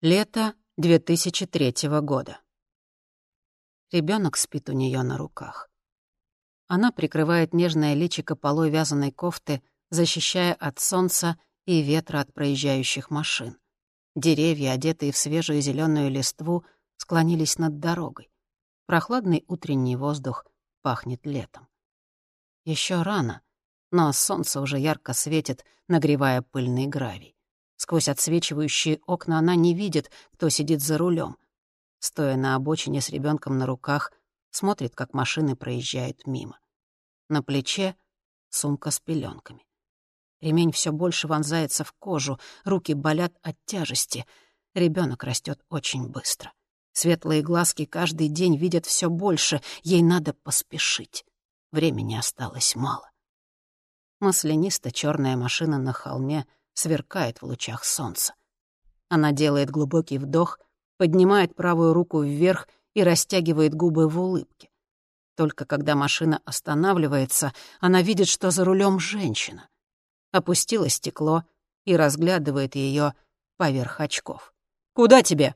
Лето 2003 года. Ребенок спит у нее на руках. Она прикрывает нежное личико полой вязаной кофты, защищая от солнца и ветра от проезжающих машин. Деревья, одетые в свежую зеленую листву, склонились над дорогой. Прохладный утренний воздух пахнет летом. Еще рано, но солнце уже ярко светит, нагревая пыльный гравий. Сквозь отсвечивающие окна она не видит, кто сидит за рулем. Стоя на обочине с ребенком на руках, смотрит, как машины проезжают мимо. На плече сумка с пеленками. Ремень все больше вонзается в кожу, руки болят от тяжести. Ребенок растет очень быстро. Светлые глазки каждый день видят все больше, ей надо поспешить. Времени осталось мало. Маслянисто черная машина на холме — сверкает в лучах солнца. Она делает глубокий вдох, поднимает правую руку вверх и растягивает губы в улыбке. Только когда машина останавливается, она видит, что за рулем женщина. Опустила стекло и разглядывает ее поверх очков. «Куда тебе?»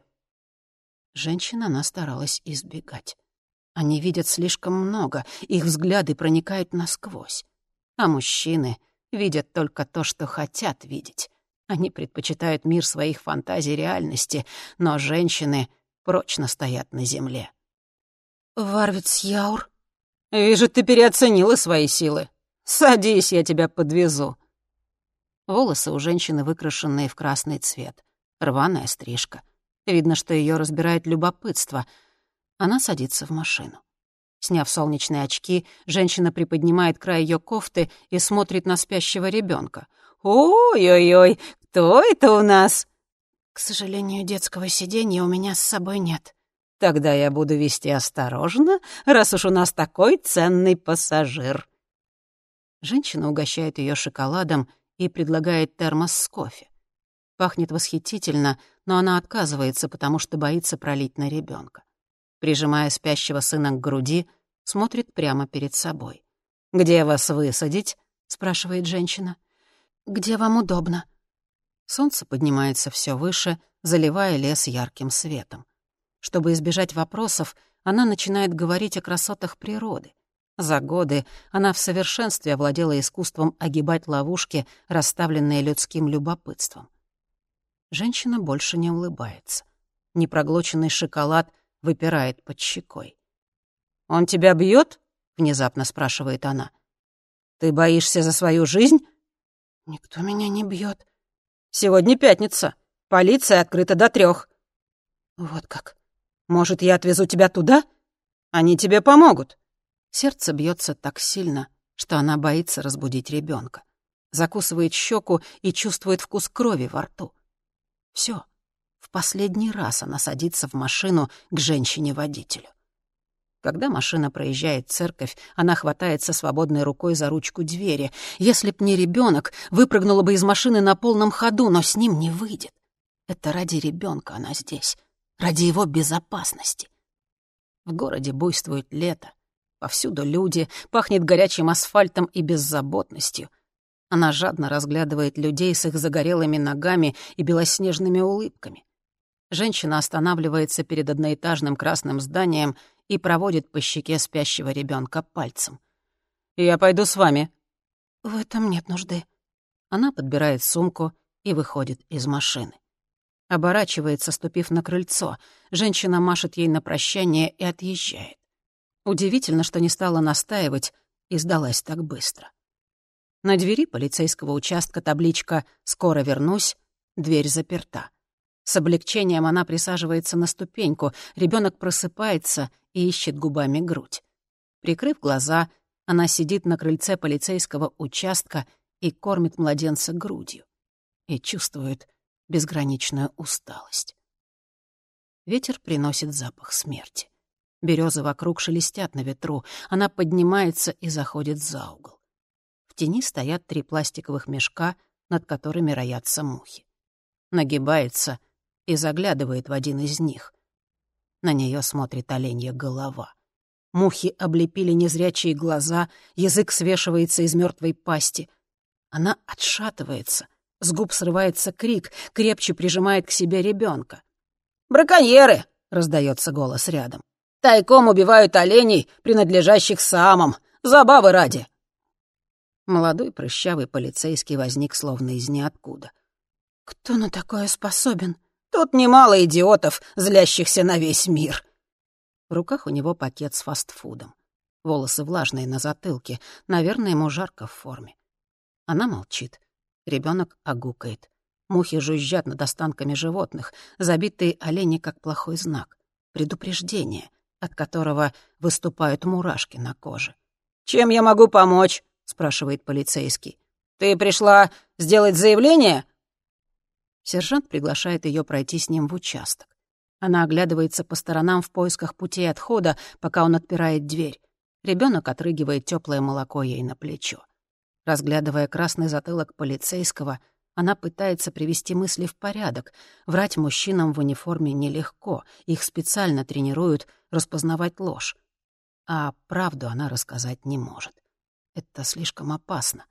Женщина она старалась избегать. Они видят слишком много, их взгляды проникают насквозь. А мужчины видят только то, что хотят видеть. Они предпочитают мир своих фантазий реальности, но женщины прочно стоят на земле. «Варвиц-Яур?» «Вижу, ты переоценила свои силы. Садись, я тебя подвезу». Волосы у женщины выкрашенные в красный цвет. Рваная стрижка. Видно, что ее разбирает любопытство. Она садится в машину. Сняв солнечные очки, женщина приподнимает край ее кофты и смотрит на спящего ребенка. «Ой-ой-ой, кто это у нас?» «К сожалению, детского сиденья у меня с собой нет». «Тогда я буду вести осторожно, раз уж у нас такой ценный пассажир». Женщина угощает ее шоколадом и предлагает термос с кофе. Пахнет восхитительно, но она отказывается, потому что боится пролить на ребенка прижимая спящего сына к груди, смотрит прямо перед собой. «Где вас высадить?» — спрашивает женщина. «Где вам удобно?» Солнце поднимается все выше, заливая лес ярким светом. Чтобы избежать вопросов, она начинает говорить о красотах природы. За годы она в совершенстве овладела искусством огибать ловушки, расставленные людским любопытством. Женщина больше не улыбается. Непроглоченный шоколад выпирает под щекой. «Он тебя бьет? внезапно спрашивает она. «Ты боишься за свою жизнь?» «Никто меня не бьет. «Сегодня пятница. Полиция открыта до трех. «Вот как. Может, я отвезу тебя туда? Они тебе помогут». Сердце бьется так сильно, что она боится разбудить ребенка. Закусывает щеку и чувствует вкус крови во рту. Все, в последний раз она садится в машину к женщине-водителю. Когда машина проезжает церковь, она хватается свободной рукой за ручку двери. Если б не ребенок, выпрыгнула бы из машины на полном ходу, но с ним не выйдет. Это ради ребенка она здесь, ради его безопасности. В городе буйствует лето. Повсюду люди, пахнет горячим асфальтом и беззаботностью. Она жадно разглядывает людей с их загорелыми ногами и белоснежными улыбками. Женщина останавливается перед одноэтажным красным зданием и проводит по щеке спящего ребенка пальцем. «Я пойду с вами». «В этом нет нужды». Она подбирает сумку и выходит из машины. Оборачивается, ступив на крыльцо. Женщина машет ей на прощание и отъезжает. Удивительно, что не стала настаивать и сдалась так быстро. На двери полицейского участка табличка «Скоро вернусь», дверь заперта. С облегчением она присаживается на ступеньку, ребенок просыпается и ищет губами грудь. Прикрыв глаза, она сидит на крыльце полицейского участка и кормит младенца грудью. И чувствует безграничную усталость. Ветер приносит запах смерти. Березы вокруг шелестят на ветру. Она поднимается и заходит за угол. В тени стоят три пластиковых мешка, над которыми роятся мухи. Нагибается — и заглядывает в один из них. На нее смотрит оленья голова. Мухи облепили незрячие глаза, язык свешивается из мертвой пасти. Она отшатывается, с губ срывается крик, крепче прижимает к себе ребенка. «Браконьеры!» — раздается голос рядом. «Тайком убивают оленей, принадлежащих самам. Забавы ради!» Молодой прыщавый полицейский возник словно из ниоткуда. «Кто на такое способен?» «Тут немало идиотов, злящихся на весь мир!» В руках у него пакет с фастфудом. Волосы влажные на затылке. Наверное, ему жарко в форме. Она молчит. Ребенок огукает. Мухи жужжат над останками животных. Забитые олени как плохой знак. Предупреждение, от которого выступают мурашки на коже. «Чем я могу помочь?» — спрашивает полицейский. «Ты пришла сделать заявление?» Сержант приглашает ее пройти с ним в участок. Она оглядывается по сторонам в поисках путей отхода, пока он отпирает дверь. Ребенок отрыгивает теплое молоко ей на плечо. Разглядывая красный затылок полицейского, она пытается привести мысли в порядок. Врать мужчинам в униформе нелегко, их специально тренируют распознавать ложь. А правду она рассказать не может. Это слишком опасно.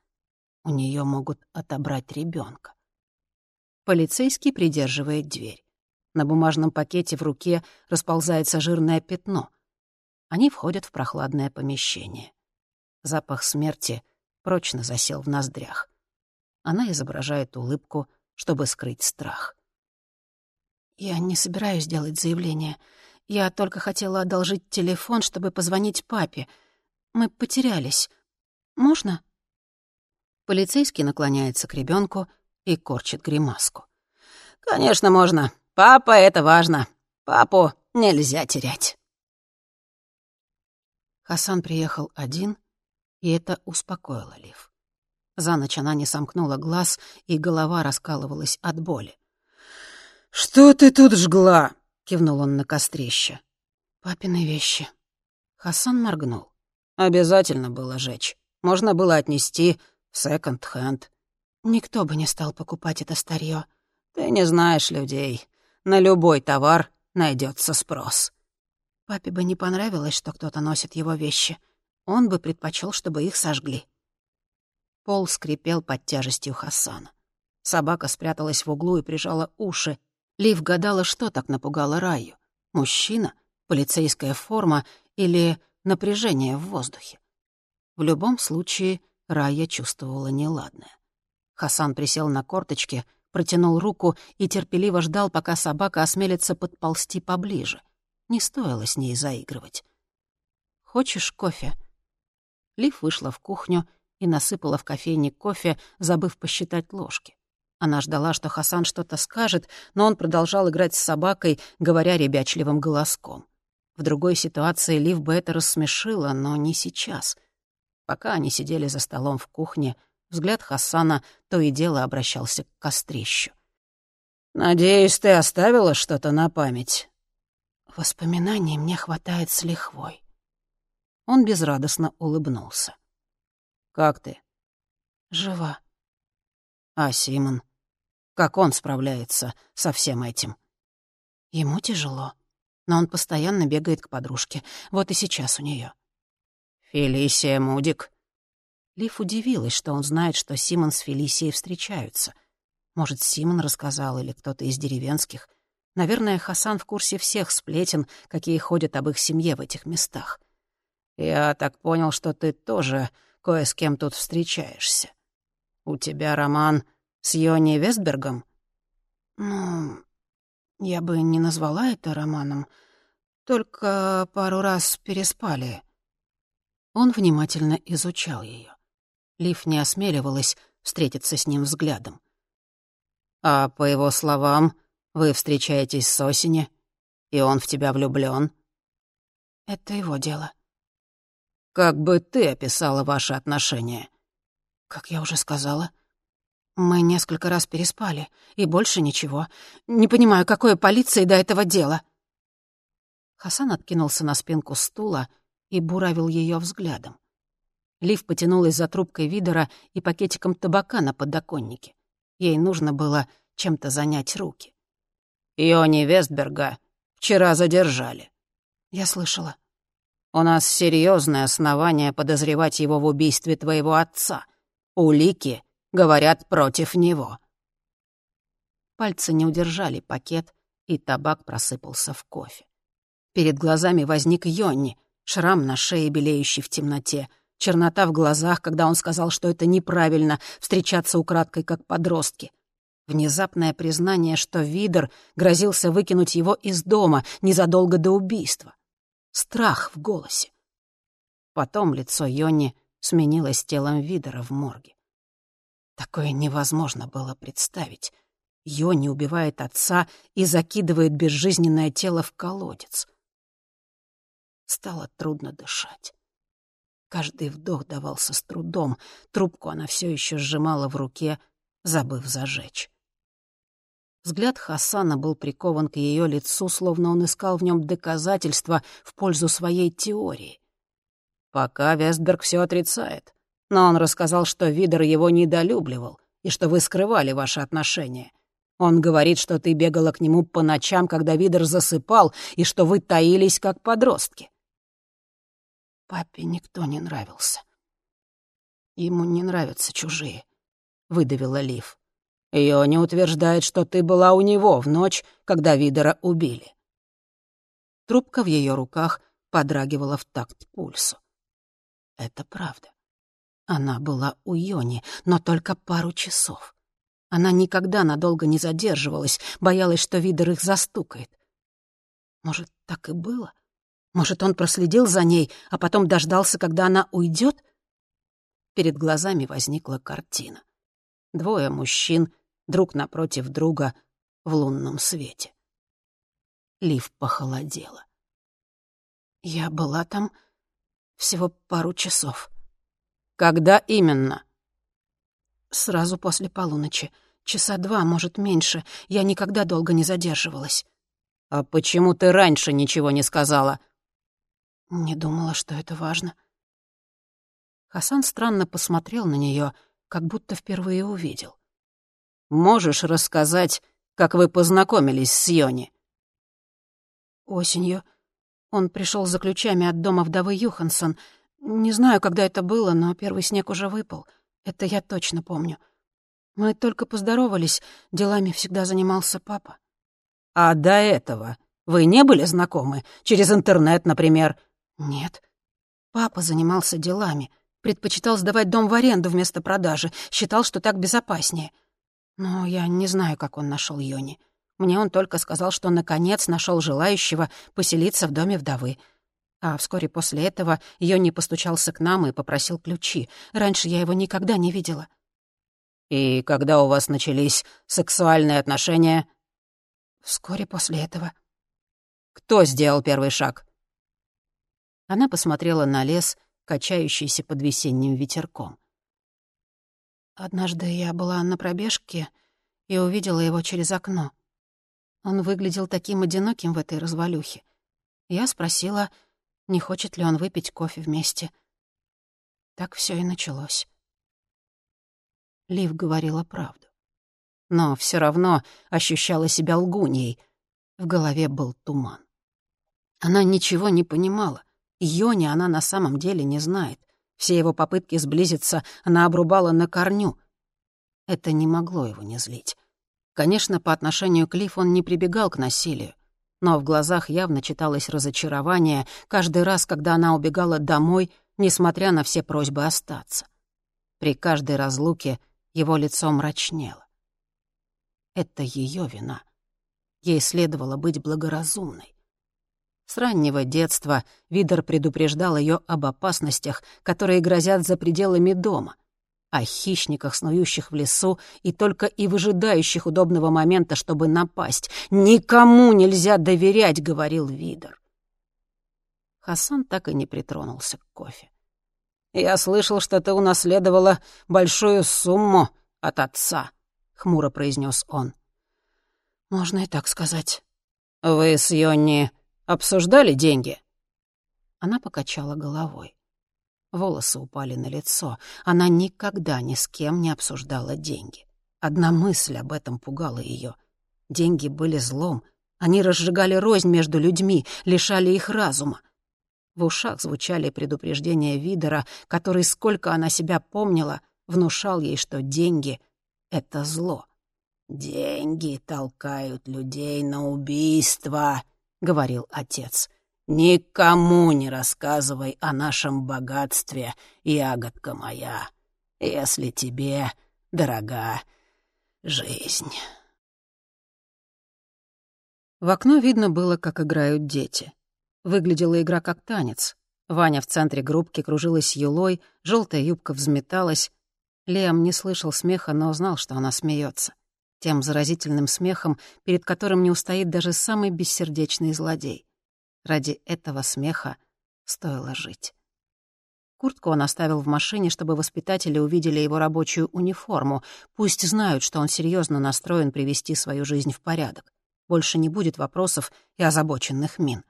У нее могут отобрать ребенка. Полицейский придерживает дверь. На бумажном пакете в руке расползается жирное пятно — они входят в прохладное помещение. Запах смерти прочно засел в ноздрях. Она изображает улыбку, чтобы скрыть страх. «Я не собираюсь делать заявление. Я только хотела одолжить телефон, чтобы позвонить папе. Мы потерялись. Можно?» Полицейский наклоняется к ребенку и корчит гримаску. «Конечно, можно. Папа — это важно. Папу нельзя терять». Хасан приехал один, и это успокоило Лив. За ночь она не сомкнула глаз, и голова раскалывалась от боли. «Что ты тут жгла?» — кивнул он на кострище. «Папины вещи». Хасан моргнул. «Обязательно было жечь. Можно было отнести в секонд-хенд». «Никто бы не стал покупать это старье. «Ты не знаешь людей. На любой товар найдется спрос». Папе бы не понравилось, что кто-то носит его вещи. Он бы предпочел, чтобы их сожгли. Пол скрипел под тяжестью Хасана. Собака спряталась в углу и прижала уши. Лив гадала, что так напугало Раю. Мужчина, полицейская форма или напряжение в воздухе. В любом случае, Рая чувствовала неладное. Хасан присел на корточки, протянул руку и терпеливо ждал, пока собака осмелится подползти поближе — не стоило с ней заигрывать. «Хочешь кофе?» Лив вышла в кухню и насыпала в кофейник кофе, забыв посчитать ложки. Она ждала, что Хасан что-то скажет, но он продолжал играть с собакой, говоря ребячливым голоском. В другой ситуации Лив бы это рассмешила, но не сейчас. Пока они сидели за столом в кухне, взгляд Хасана то и дело обращался к кострищу. «Надеюсь, ты оставила что-то на память?» Воспоминаний мне хватает с лихвой. Он безрадостно улыбнулся. «Как ты?» «Жива». «А Симон? Как он справляется со всем этим?» «Ему тяжело, но он постоянно бегает к подружке. Вот и сейчас у нее. «Фелисия Мудик». Лив удивилась, что он знает, что Симон с Фелисией встречаются. Может, Симон рассказал или кто-то из деревенских — Наверное, Хасан в курсе всех сплетен, какие ходят об их семье в этих местах. «Я так понял, что ты тоже кое с кем тут встречаешься. У тебя роман с Йони Вестбергом?» «Ну, я бы не назвала это романом. Только пару раз переспали». Он внимательно изучал ее. Лив не осмеливалась встретиться с ним взглядом. «А по его словам, вы встречаетесь с осени, и он в тебя влюблён. Это его дело. Как бы ты описала ваши отношения? Как я уже сказала, мы несколько раз переспали, и больше ничего. Не понимаю, какое полиции до этого дело. Хасан откинулся на спинку стула и буравил ее взглядом. Лив потянулась за трубкой видера и пакетиком табака на подоконнике. Ей нужно было чем-то занять руки. Иони Вестберга вчера задержали». «Я слышала». «У нас серьезное основание подозревать его в убийстве твоего отца. Улики говорят против него». Пальцы не удержали пакет, и табак просыпался в кофе. Перед глазами возник Йонни, шрам на шее, белеющий в темноте, чернота в глазах, когда он сказал, что это неправильно встречаться украдкой, как подростки. Внезапное признание, что Видер грозился выкинуть его из дома незадолго до убийства. Страх в голосе. Потом лицо Йонни сменилось телом Видера в морге. Такое невозможно было представить. Йонни убивает отца и закидывает безжизненное тело в колодец. Стало трудно дышать. Каждый вдох давался с трудом. Трубку она все еще сжимала в руке, забыв зажечь. Взгляд Хасана был прикован к ее лицу, словно он искал в нем доказательства в пользу своей теории. Пока Вестберг все отрицает. Но он рассказал, что Видер его недолюбливал и что вы скрывали ваши отношения. Он говорит, что ты бегала к нему по ночам, когда Видер засыпал, и что вы таились, как подростки. Папе никто не нравился. Ему не нравятся чужие, — выдавила Лив. Йони утверждает, что ты была у него в ночь, когда Видера убили. Трубка в ее руках подрагивала в такт пульсу. Это правда. Она была у Йони, но только пару часов. Она никогда надолго не задерживалась, боялась, что Видер их застукает. Может, так и было? Может, он проследил за ней, а потом дождался, когда она уйдет? Перед глазами возникла картина. Двое мужчин друг напротив друга в лунном свете. Лив похолодела. Я была там всего пару часов. Когда именно? Сразу после полуночи. Часа два, может, меньше. Я никогда долго не задерживалась. А почему ты раньше ничего не сказала? Не думала, что это важно. Хасан странно посмотрел на нее, как будто впервые увидел. «Можешь рассказать, как вы познакомились с Йони?» Осенью. Он пришел за ключами от дома вдовы Юхансон. Не знаю, когда это было, но первый снег уже выпал. Это я точно помню. Мы только поздоровались, делами всегда занимался папа. «А до этого вы не были знакомы? Через интернет, например?» «Нет. Папа занимался делами. Предпочитал сдавать дом в аренду вместо продажи. Считал, что так безопаснее. Но я не знаю, как он нашел Йони. Мне он только сказал, что наконец нашел желающего поселиться в доме вдовы. А вскоре после этого Йони постучался к нам и попросил ключи. Раньше я его никогда не видела. «И когда у вас начались сексуальные отношения?» «Вскоре после этого». «Кто сделал первый шаг?» Она посмотрела на лес, качающийся под весенним ветерком. Однажды я была на пробежке и увидела его через окно. Он выглядел таким одиноким в этой развалюхе. Я спросила, не хочет ли он выпить кофе вместе. Так все и началось. Лив говорила правду. Но все равно ощущала себя лгуньей. В голове был туман. Она ничего не понимала. Йони она на самом деле не знает. Все его попытки сблизиться она обрубала на корню. Это не могло его не злить. Конечно, по отношению к Лив он не прибегал к насилию, но в глазах явно читалось разочарование каждый раз, когда она убегала домой, несмотря на все просьбы остаться. При каждой разлуке его лицо мрачнело. Это ее вина. Ей следовало быть благоразумной. С раннего детства Видер предупреждал ее об опасностях, которые грозят за пределами дома, о хищниках, снующих в лесу и только и выжидающих удобного момента, чтобы напасть. «Никому нельзя доверять», — говорил Видер. Хасан так и не притронулся к кофе. «Я слышал, что ты унаследовала большую сумму от отца», — хмуро произнес он. «Можно и так сказать». «Вы с Йонни Обсуждали деньги?» Она покачала головой. Волосы упали на лицо. Она никогда ни с кем не обсуждала деньги. Одна мысль об этом пугала ее. Деньги были злом. Они разжигали рознь между людьми, лишали их разума. В ушах звучали предупреждения Видера, который, сколько она себя помнила, внушал ей, что деньги — это зло. «Деньги толкают людей на убийство», — говорил отец. «Никому не рассказывай о нашем богатстве, ягодка моя, если тебе дорога жизнь». В окно видно было, как играют дети. Выглядела игра как танец. Ваня в центре группки кружилась юлой, желтая юбка взметалась. Лиам не слышал смеха, но знал, что она смеется. Тем заразительным смехом, перед которым не устоит даже самый бессердечный злодей. Ради этого смеха стоило жить. Куртку он оставил в машине, чтобы воспитатели увидели его рабочую униформу. Пусть знают, что он серьезно настроен привести свою жизнь в порядок. Больше не будет вопросов и озабоченных мин.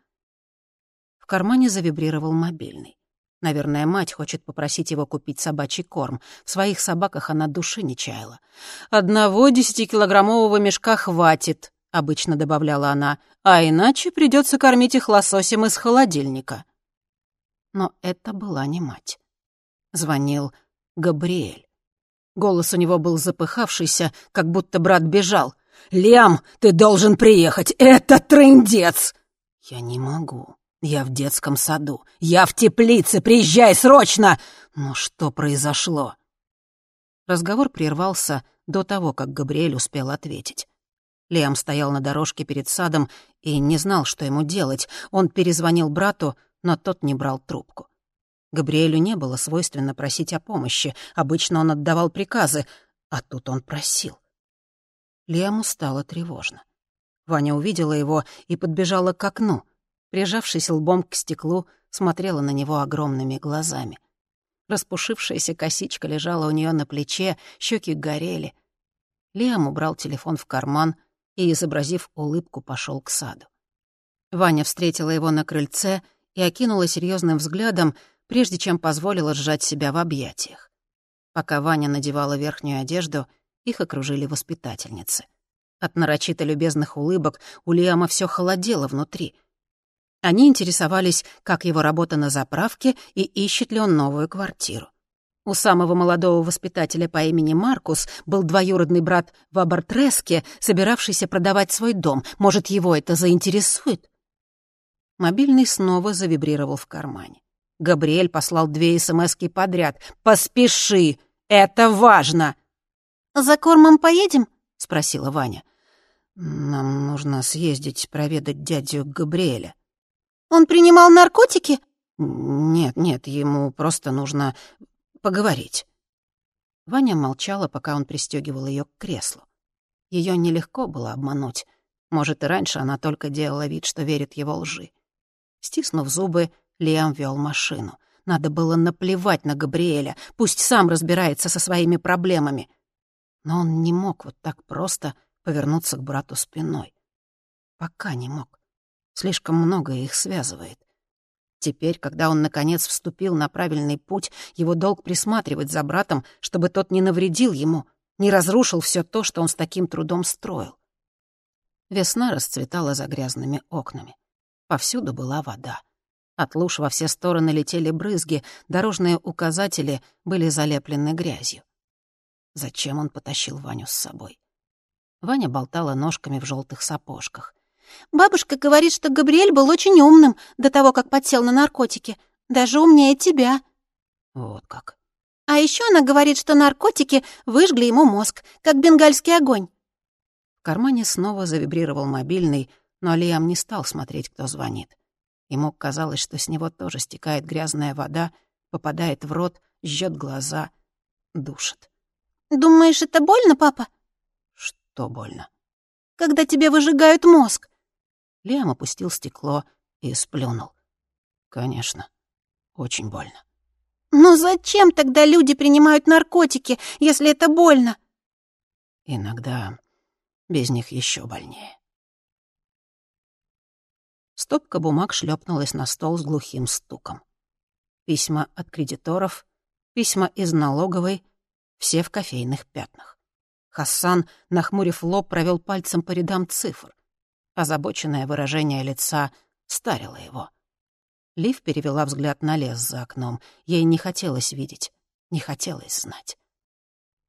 В кармане завибрировал мобильный. Наверное, мать хочет попросить его купить собачий корм. В своих собаках она души не чаяла. «Одного десятикилограммового мешка хватит», — обычно добавляла она, «а иначе придется кормить их лососем из холодильника». Но это была не мать. Звонил Габриэль. Голос у него был запыхавшийся, как будто брат бежал. «Лям, ты должен приехать! Это трындец!» «Я не могу. Я в детском саду. Я в теплице. Приезжай срочно!» «Ну что произошло?» Разговор прервался до того, как Габриэль успел ответить. Лиам стоял на дорожке перед садом и не знал, что ему делать. Он перезвонил брату, но тот не брал трубку. Габриэлю не было свойственно просить о помощи. Обычно он отдавал приказы, а тут он просил. Лиаму стало тревожно. Ваня увидела его и подбежала к окну. Прижавшись лбом к стеклу, смотрела на него огромными глазами. Распушившаяся косичка лежала у нее на плече, щеки горели. Лиам убрал телефон в карман и, изобразив улыбку, пошел к саду. Ваня встретила его на крыльце и окинула серьезным взглядом, прежде чем позволила сжать себя в объятиях. Пока Ваня надевала верхнюю одежду — их окружили воспитательницы. От нарочито любезных улыбок у Лиама все холодело внутри. Они интересовались, как его работа на заправке и ищет ли он новую квартиру. У самого молодого воспитателя по имени Маркус был двоюродный брат в Абартреске, собиравшийся продавать свой дом. Может, его это заинтересует? Мобильный снова завибрировал в кармане. Габриэль послал две смски подряд. «Поспеши! Это важно!» «За кормом поедем?» — спросила Ваня. «Нам нужно съездить проведать дядю Габриэля». «Он принимал наркотики?» «Нет, нет, ему просто нужно поговорить». Ваня молчала, пока он пристегивал ее к креслу. Ее нелегко было обмануть. Может, и раньше она только делала вид, что верит его лжи. Стиснув зубы, Лиам вел машину. Надо было наплевать на Габриэля, пусть сам разбирается со своими проблемами — но он не мог вот так просто повернуться к брату спиной. Пока не мог. Слишком многое их связывает. Теперь, когда он, наконец, вступил на правильный путь, его долг присматривать за братом, чтобы тот не навредил ему, не разрушил все то, что он с таким трудом строил. Весна расцветала за грязными окнами. Повсюду была вода. От луж во все стороны летели брызги, дорожные указатели были залеплены грязью. Зачем он потащил Ваню с собой? Ваня болтала ножками в желтых сапожках. «Бабушка говорит, что Габриэль был очень умным до того, как подсел на наркотики. Даже умнее тебя». «Вот как». «А еще она говорит, что наркотики выжгли ему мозг, как бенгальский огонь». В кармане снова завибрировал мобильный, но Лиам не стал смотреть, кто звонит. Ему казалось, что с него тоже стекает грязная вода, попадает в рот, жжет глаза, душит. «Думаешь, это больно, папа?» «Что больно?» «Когда тебе выжигают мозг». Лиам опустил стекло и сплюнул. «Конечно, очень больно». «Но зачем тогда люди принимают наркотики, если это больно?» «Иногда без них еще больнее». Стопка бумаг шлепнулась на стол с глухим стуком. Письма от кредиторов, письма из налоговой, все в кофейных пятнах. Хассан, нахмурив лоб, провел пальцем по рядам цифр. Озабоченное выражение лица старило его. Лив перевела взгляд на лес за окном. Ей не хотелось видеть, не хотелось знать.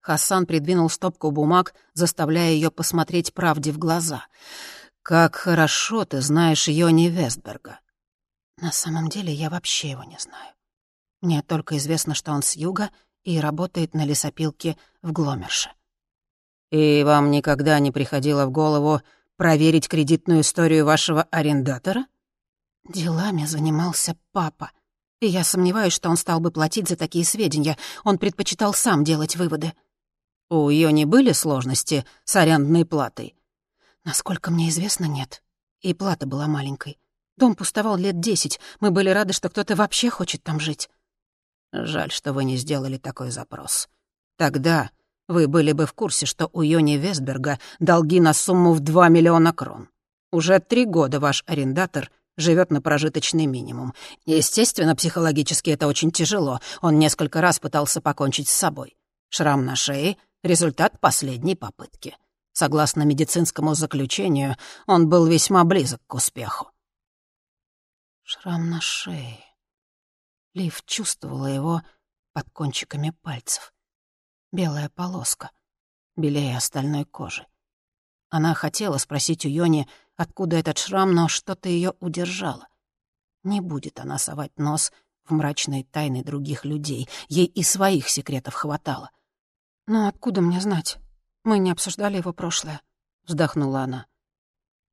Хасан придвинул стопку бумаг, заставляя ее посмотреть правде в глаза. «Как хорошо ты знаешь Йони Вестберга». «На самом деле я вообще его не знаю. Мне только известно, что он с юга и работает на лесопилке в Гломерше». «И вам никогда не приходило в голову проверить кредитную историю вашего арендатора?» «Делами занимался папа», и я сомневаюсь, что он стал бы платить за такие сведения. Он предпочитал сам делать выводы. У Йони были сложности с арендной платой? Насколько мне известно, нет. И плата была маленькой. Дом пустовал лет десять. Мы были рады, что кто-то вообще хочет там жить. Жаль, что вы не сделали такой запрос. Тогда вы были бы в курсе, что у Йони Вестберга долги на сумму в 2 миллиона крон. Уже три года ваш арендатор живет на прожиточный минимум. Естественно, психологически это очень тяжело. Он несколько раз пытался покончить с собой. Шрам на шее Результат последней попытки. Согласно медицинскому заключению, он был весьма близок к успеху. Шрам на шее. Лив чувствовала его под кончиками пальцев. Белая полоска, белее остальной кожи. Она хотела спросить у Йони, откуда этот шрам, но что-то ее удержало. Не будет она совать нос в мрачные тайны других людей. Ей и своих секретов хватало — «Но откуда мне знать? Мы не обсуждали его прошлое», — вздохнула она.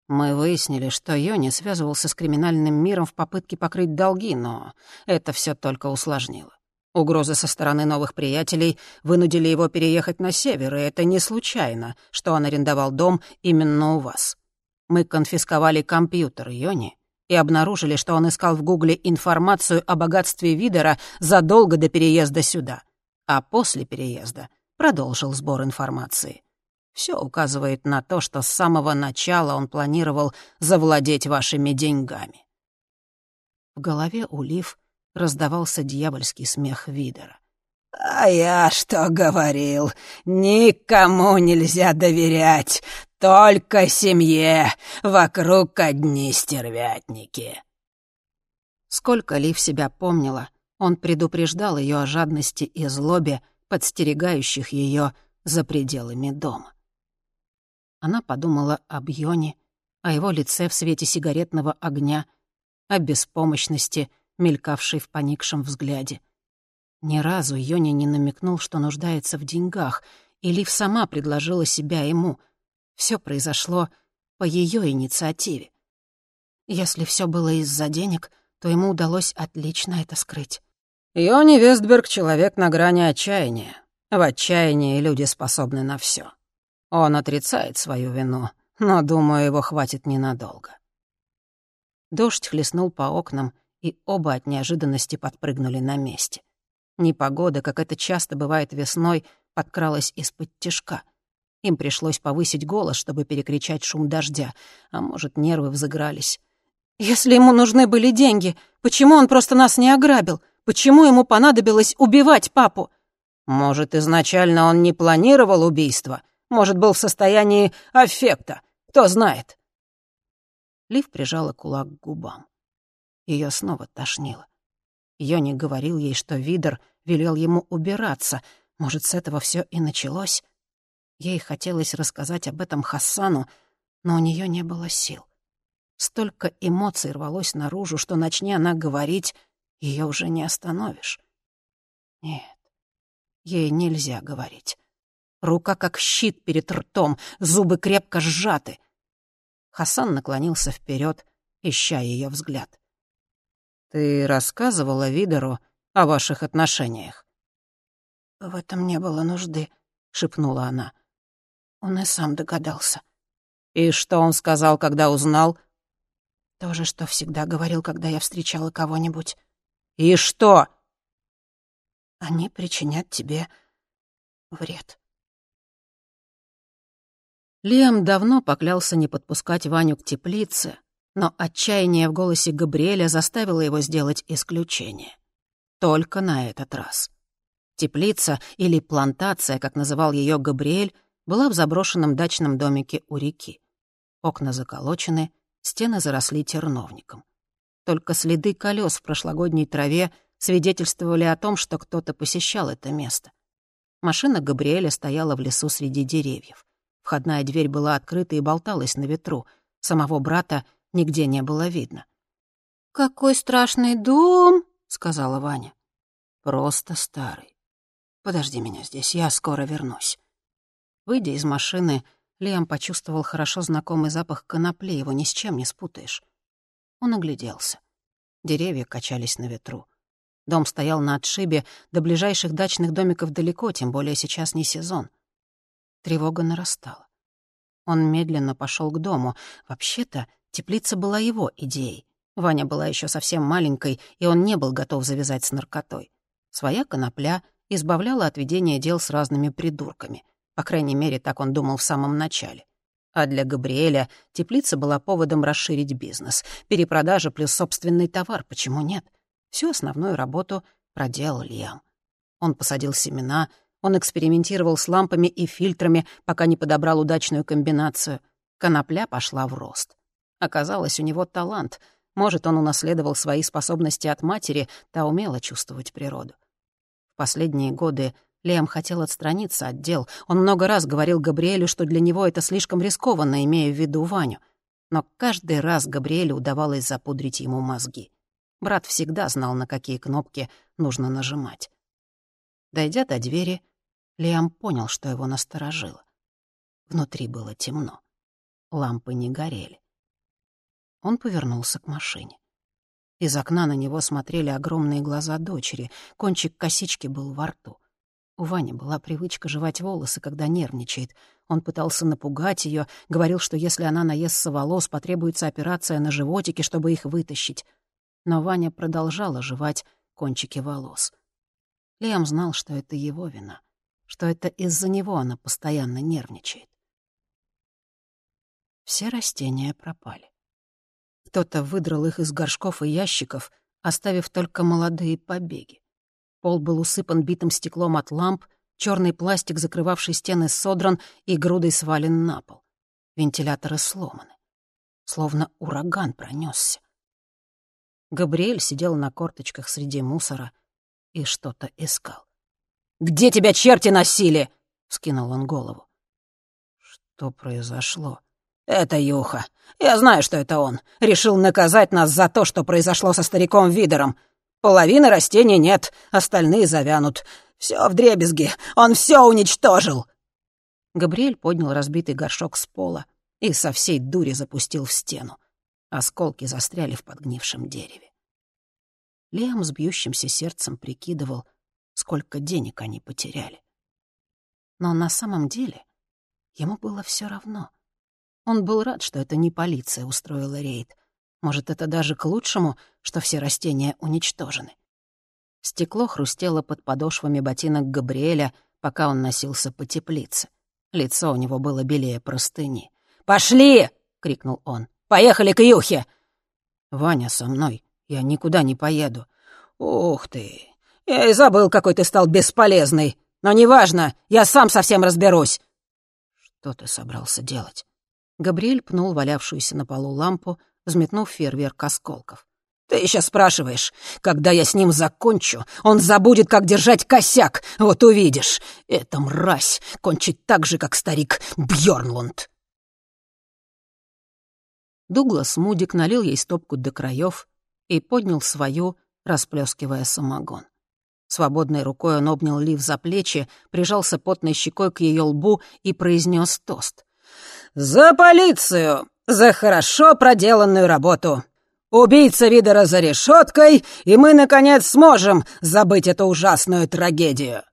«Мы выяснили, что Йони связывался с криминальным миром в попытке покрыть долги, но это все только усложнило. Угрозы со стороны новых приятелей вынудили его переехать на север, и это не случайно, что он арендовал дом именно у вас. Мы конфисковали компьютер Йони и обнаружили, что он искал в Гугле информацию о богатстве Видера задолго до переезда сюда, а после переезда продолжил сбор информации. Все указывает на то, что с самого начала он планировал завладеть вашими деньгами. В голове у Лив раздавался дьявольский смех Видера. «А я что говорил? Никому нельзя доверять, только семье, вокруг одни стервятники». Сколько Лив себя помнила, он предупреждал ее о жадности и злобе, подстерегающих ее за пределами дома. Она подумала об Йоне, о его лице в свете сигаретного огня, о беспомощности, мелькавшей в поникшем взгляде. Ни разу Йони не намекнул, что нуждается в деньгах, и Лив сама предложила себя ему. Все произошло по ее инициативе. Если все было из-за денег, то ему удалось отлично это скрыть. Йони Вестберг — человек на грани отчаяния. В отчаянии люди способны на все. Он отрицает свою вину, но, думаю, его хватит ненадолго. Дождь хлестнул по окнам, и оба от неожиданности подпрыгнули на месте. Непогода, как это часто бывает весной, подкралась из-под тишка. Им пришлось повысить голос, чтобы перекричать шум дождя, а может, нервы взыгрались. «Если ему нужны были деньги, почему он просто нас не ограбил? Почему ему понадобилось убивать папу? Может, изначально он не планировал убийство? Может, был в состоянии аффекта? Кто знает? Лив прижала кулак к губам. Ее снова тошнило. Йони говорил ей, что Видер велел ему убираться. Может, с этого все и началось? Ей хотелось рассказать об этом Хасану, но у нее не было сил. Столько эмоций рвалось наружу, что начни она говорить, ее уже не остановишь. Нет, ей нельзя говорить. Рука как щит перед ртом, зубы крепко сжаты. Хасан наклонился вперед, ища ее взгляд. «Ты рассказывала Видеру о ваших отношениях?» «В этом не было нужды», — шепнула она. Он и сам догадался. «И что он сказал, когда узнал?» «То же, что всегда говорил, когда я встречала кого-нибудь. «И что?» «Они причинят тебе вред». Лиам давно поклялся не подпускать Ваню к теплице, но отчаяние в голосе Габриэля заставило его сделать исключение. Только на этот раз. Теплица, или плантация, как называл ее Габриэль, была в заброшенном дачном домике у реки. Окна заколочены, стены заросли терновником. Только следы колес в прошлогодней траве свидетельствовали о том, что кто-то посещал это место. Машина Габриэля стояла в лесу среди деревьев. Входная дверь была открыта и болталась на ветру. Самого брата нигде не было видно. «Какой страшный дом!» — сказала Ваня. «Просто старый. Подожди меня здесь, я скоро вернусь». Выйдя из машины, Лиам почувствовал хорошо знакомый запах конопли, его ни с чем не спутаешь. Он огляделся. Деревья качались на ветру. Дом стоял на отшибе, до ближайших дачных домиков далеко, тем более сейчас не сезон. Тревога нарастала. Он медленно пошел к дому. Вообще-то, теплица была его идеей. Ваня была еще совсем маленькой, и он не был готов завязать с наркотой. Своя конопля избавляла от ведения дел с разными придурками. По крайней мере, так он думал в самом начале. А для Габриэля теплица была поводом расширить бизнес. Перепродажа плюс собственный товар, почему нет? Всю основную работу проделал Лиам. Он посадил семена, он экспериментировал с лампами и фильтрами, пока не подобрал удачную комбинацию. Конопля пошла в рост. Оказалось, у него талант. Может, он унаследовал свои способности от матери, та умела чувствовать природу. В последние годы Лиам хотел отстраниться от дел. Он много раз говорил Габриэлю, что для него это слишком рискованно, имея в виду Ваню. Но каждый раз Габриэлю удавалось запудрить ему мозги. Брат всегда знал, на какие кнопки нужно нажимать. Дойдя до двери, Лиам понял, что его насторожило. Внутри было темно. Лампы не горели. Он повернулся к машине. Из окна на него смотрели огромные глаза дочери, кончик косички был во рту — у Вани была привычка жевать волосы, когда нервничает. Он пытался напугать ее, говорил, что если она наестся волос, потребуется операция на животике, чтобы их вытащить. Но Ваня продолжала жевать кончики волос. Лиам знал, что это его вина, что это из-за него она постоянно нервничает. Все растения пропали. Кто-то выдрал их из горшков и ящиков, оставив только молодые побеги. Пол был усыпан битым стеклом от ламп, черный пластик, закрывавший стены, содран и грудой свален на пол. Вентиляторы сломаны. Словно ураган пронесся. Габриэль сидел на корточках среди мусора и что-то искал. «Где тебя черти носили?» — скинул он голову. «Что произошло?» «Это Юха. Я знаю, что это он. Решил наказать нас за то, что произошло со стариком Видером. Половины растений нет, остальные завянут. Все в дребезги, он все уничтожил!» Габриэль поднял разбитый горшок с пола и со всей дури запустил в стену. Осколки застряли в подгнившем дереве. Лиам с бьющимся сердцем прикидывал, сколько денег они потеряли. Но на самом деле ему было все равно. Он был рад, что это не полиция устроила рейд — может, это даже к лучшему, что все растения уничтожены. Стекло хрустело под подошвами ботинок Габриэля, пока он носился по теплице. Лицо у него было белее простыни. «Пошли!» — крикнул он. «Поехали к Юхе!» «Ваня со мной. Я никуда не поеду». «Ух ты! Я и забыл, какой ты стал бесполезный. Но неважно, я сам совсем разберусь». «Что ты собрался делать?» Габриэль пнул валявшуюся на полу лампу, взметнув фейерверк осколков. «Ты еще спрашиваешь, когда я с ним закончу, он забудет, как держать косяк, вот увидишь. Эта мразь кончит так же, как старик Бьорнлунд». Дуглас Мудик налил ей стопку до краев и поднял свою, расплескивая самогон. Свободной рукой он обнял Лив за плечи, прижался потной щекой к ее лбу и произнес тост. «За полицию! за хорошо проделанную работу. Убийца Видера за решеткой, и мы, наконец, сможем забыть эту ужасную трагедию.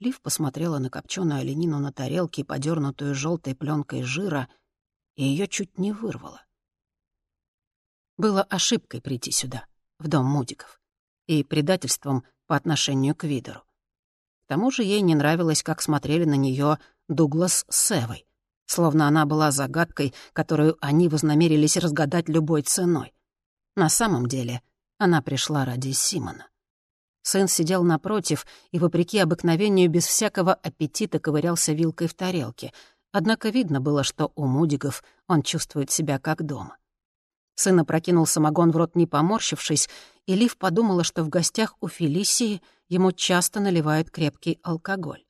Лив посмотрела на копченую оленину на тарелке, подернутую желтой пленкой жира, и ее чуть не вырвало. Было ошибкой прийти сюда, в дом Мудиков, и предательством по отношению к Видеру. К тому же ей не нравилось, как смотрели на нее Дуглас с Эвой словно она была загадкой, которую они вознамерились разгадать любой ценой. На самом деле она пришла ради Симона. Сын сидел напротив и, вопреки обыкновению, без всякого аппетита ковырялся вилкой в тарелке. Однако видно было, что у Мудигов он чувствует себя как дома. Сын опрокинул самогон в рот, не поморщившись, и Лив подумала, что в гостях у Фелисии ему часто наливают крепкий алкоголь.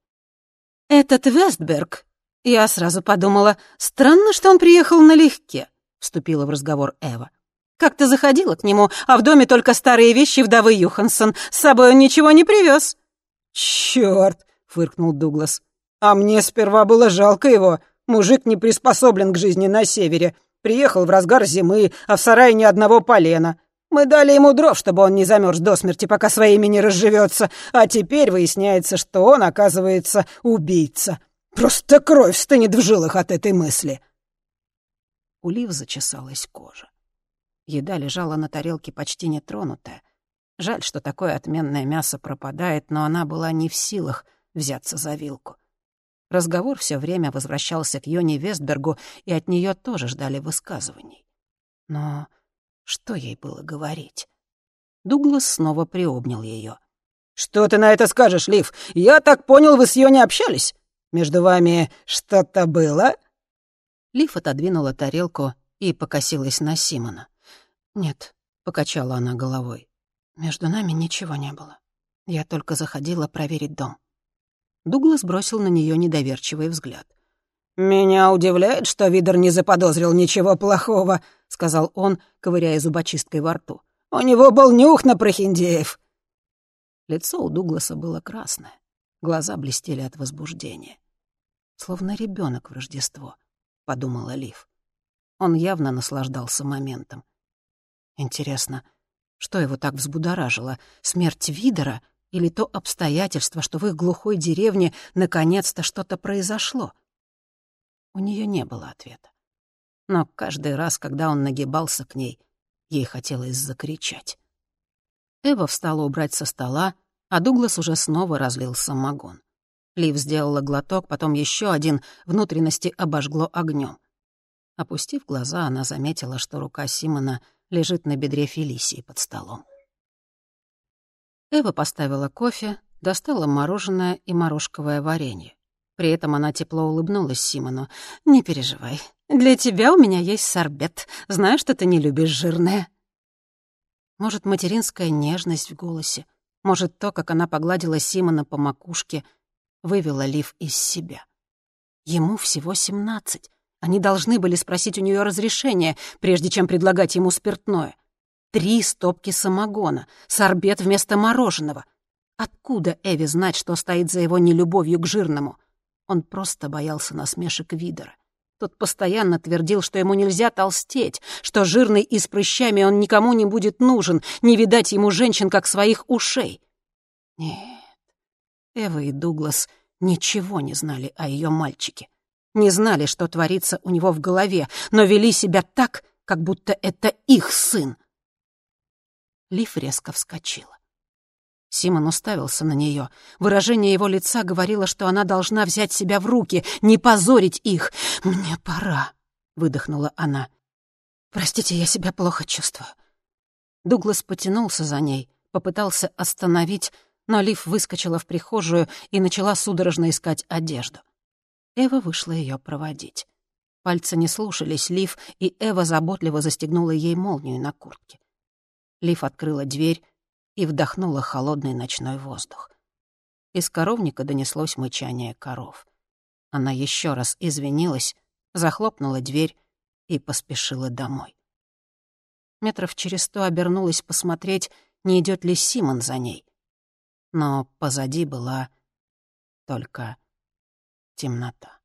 «Этот Вестберг!» Я сразу подумала, странно, что он приехал налегке, вступила в разговор Эва. Как-то заходила к нему, а в доме только старые вещи вдовы Юхансон. С собой он ничего не привез. Черт! фыркнул Дуглас. «А мне сперва было жалко его. Мужик не приспособлен к жизни на севере. Приехал в разгар зимы, а в сарае ни одного полена. Мы дали ему дров, чтобы он не замерз до смерти, пока своими не разживется. А теперь выясняется, что он, оказывается, убийца. Просто кровь стынет в жилах от этой мысли». У Лив зачесалась кожа. Еда лежала на тарелке почти нетронутая. Жаль, что такое отменное мясо пропадает, но она была не в силах взяться за вилку. Разговор все время возвращался к Йоне Вестбергу, и от нее тоже ждали высказываний. Но что ей было говорить? Дуглас снова приобнял ее. «Что ты на это скажешь, Лив? Я так понял, вы с Йони общались? Между вами что-то было?» Лив отодвинула тарелку и покосилась на Симона. «Нет», — покачала она головой, — «между нами ничего не было. Я только заходила проверить дом». Дуглас бросил на нее недоверчивый взгляд. «Меня удивляет, что Видер не заподозрил ничего плохого», — сказал он, ковыряя зубочисткой во рту. «У него был нюх на прохиндеев». Лицо у Дугласа было красное, глаза блестели от возбуждения. «Словно ребенок в Рождество», — подумала Лив. Он явно наслаждался моментом. Интересно, что его так взбудоражило? Смерть Видера или то обстоятельство, что в их глухой деревне наконец-то что-то произошло? У нее не было ответа. Но каждый раз, когда он нагибался к ней, ей хотелось закричать. Эва встала убрать со стола, а Дуглас уже снова разлил самогон. Лив сделала глоток, потом еще один, внутренности обожгло огнем. Опустив глаза, она заметила, что рука Симона лежит на бедре Фелисии под столом. Эва поставила кофе, достала мороженое и морожковое варенье. При этом она тепло улыбнулась Симону. «Не переживай. Для тебя у меня есть сорбет. Знаю, что ты не любишь жирное». Может, материнская нежность в голосе, может, то, как она погладила Симона по макушке, вывела Лив из себя. Ему всего семнадцать. Они должны были спросить у нее разрешения, прежде чем предлагать ему спиртное. Три стопки самогона, сорбет вместо мороженого. Откуда Эви знать, что стоит за его нелюбовью к жирному? Он просто боялся насмешек Видера. Тот постоянно твердил, что ему нельзя толстеть, что жирный и с прыщами он никому не будет нужен, не видать ему женщин, как своих ушей. Нет, Эва и Дуглас ничего не знали о ее мальчике. Не знали, что творится у него в голове, но вели себя так, как будто это их сын. Лив резко вскочила. Симон уставился на нее. Выражение его лица говорило, что она должна взять себя в руки, не позорить их. «Мне пора», — выдохнула она. «Простите, я себя плохо чувствую». Дуглас потянулся за ней, попытался остановить, но Лив выскочила в прихожую и начала судорожно искать одежду. Эва вышла ее проводить. Пальцы не слушались Лив, и Эва заботливо застегнула ей молнию на куртке. Лив открыла дверь и вдохнула холодный ночной воздух. Из коровника донеслось мычание коров. Она еще раз извинилась, захлопнула дверь и поспешила домой. Метров через сто обернулась посмотреть, не идет ли Симон за ней. Но позади была только темнота.